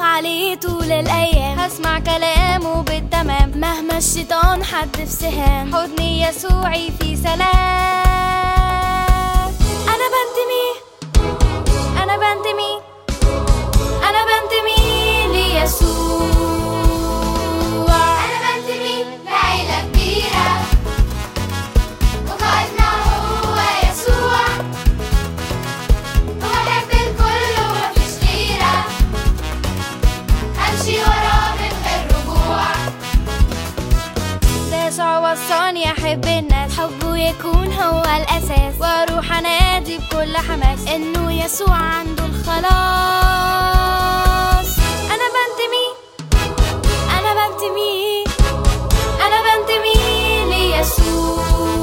عليه طول الأيام. هسمع كلامه بالتمام. مهما الشيطان حد في سهام. حضني يسوعي في سلام. همشي وراه من غير رجوع يسوع وصاني أحب الناس حبه يكون هو الأساس. وأروح أنادي بكل حماس. إنه يسوع عنده الخلاص.